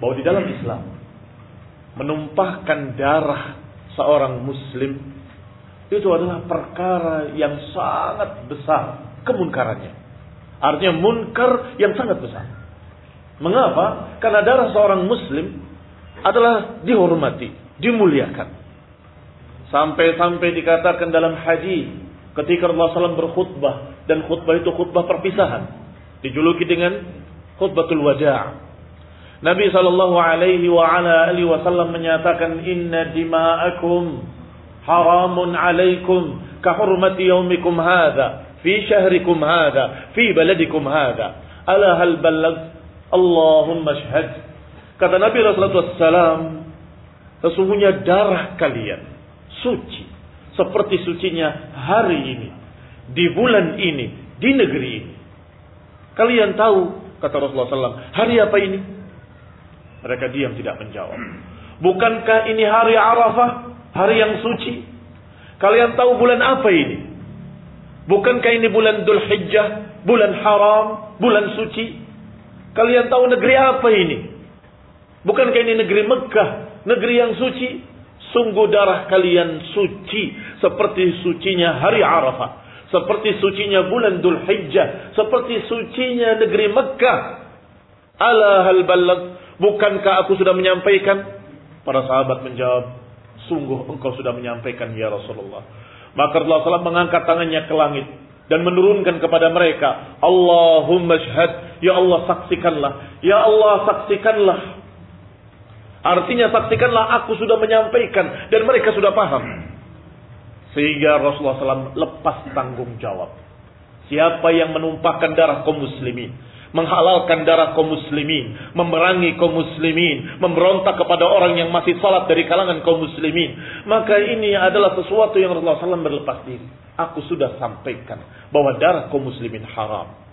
bahwa di dalam Islam menumpahkan darah seorang muslim itu adalah perkara yang sangat besar kemunkarannya. Artinya munkar yang sangat besar. Mengapa? Karena darah seorang muslim adalah dihormati, dimuliakan. Sampai-sampai dikatakan dalam hadis ketika Rasulullah SAW berkhutbah dan khutbah itu khutbah perpisahan, dijuluki dengan khutbatul wada'. Nabi sallallahu alaihi wa ala alihi wasallam menyatakan inna dima'akum haramun alaikum ka hurmati yaumikum hadha fi syahrikum hadha fi baladikum hadha. Ala hal ballag Allahumma shahad kata Nabi alaihi wasallam sesungguhnya darah kalian suci seperti sucinya hari ini di bulan ini di negeri ini. Kalian tahu kata Rasulullah SAW hari apa ini mereka diam tidak menjawab. Bukankah ini hari Arafah? Hari yang suci? Kalian tahu bulan apa ini? Bukankah ini bulan Dhul Hijjah? Bulan haram? Bulan suci? Kalian tahu negeri apa ini? Bukankah ini negeri Mekah? Negeri yang suci? Sungguh darah kalian suci. Seperti sucinya hari Arafah. Seperti sucinya bulan Dhul Hijjah. Seperti sucinya negeri Mekah. Ala hal Bukankah aku sudah menyampaikan? Para sahabat menjawab, sungguh engkau sudah menyampaikan ya Rasulullah. Maka Rasulullah SAW mengangkat tangannya ke langit dan menurunkan kepada mereka, Allahumma syhad, ya Allah saksikanlah, ya Allah saksikanlah. Artinya saksikanlah aku sudah menyampaikan dan mereka sudah paham. Sehingga Rasulullah SAW lepas tanggung jawab. Siapa yang menumpahkan darah kaum muslimin, menghalalkan darah kaum muslimin, memerangi kaum muslimin, memberontak kepada orang yang masih salat dari kalangan kaum muslimin. Maka ini adalah sesuatu yang Rasulullah SAW berlepas diri. Aku sudah sampaikan bahwa darah kaum muslimin haram.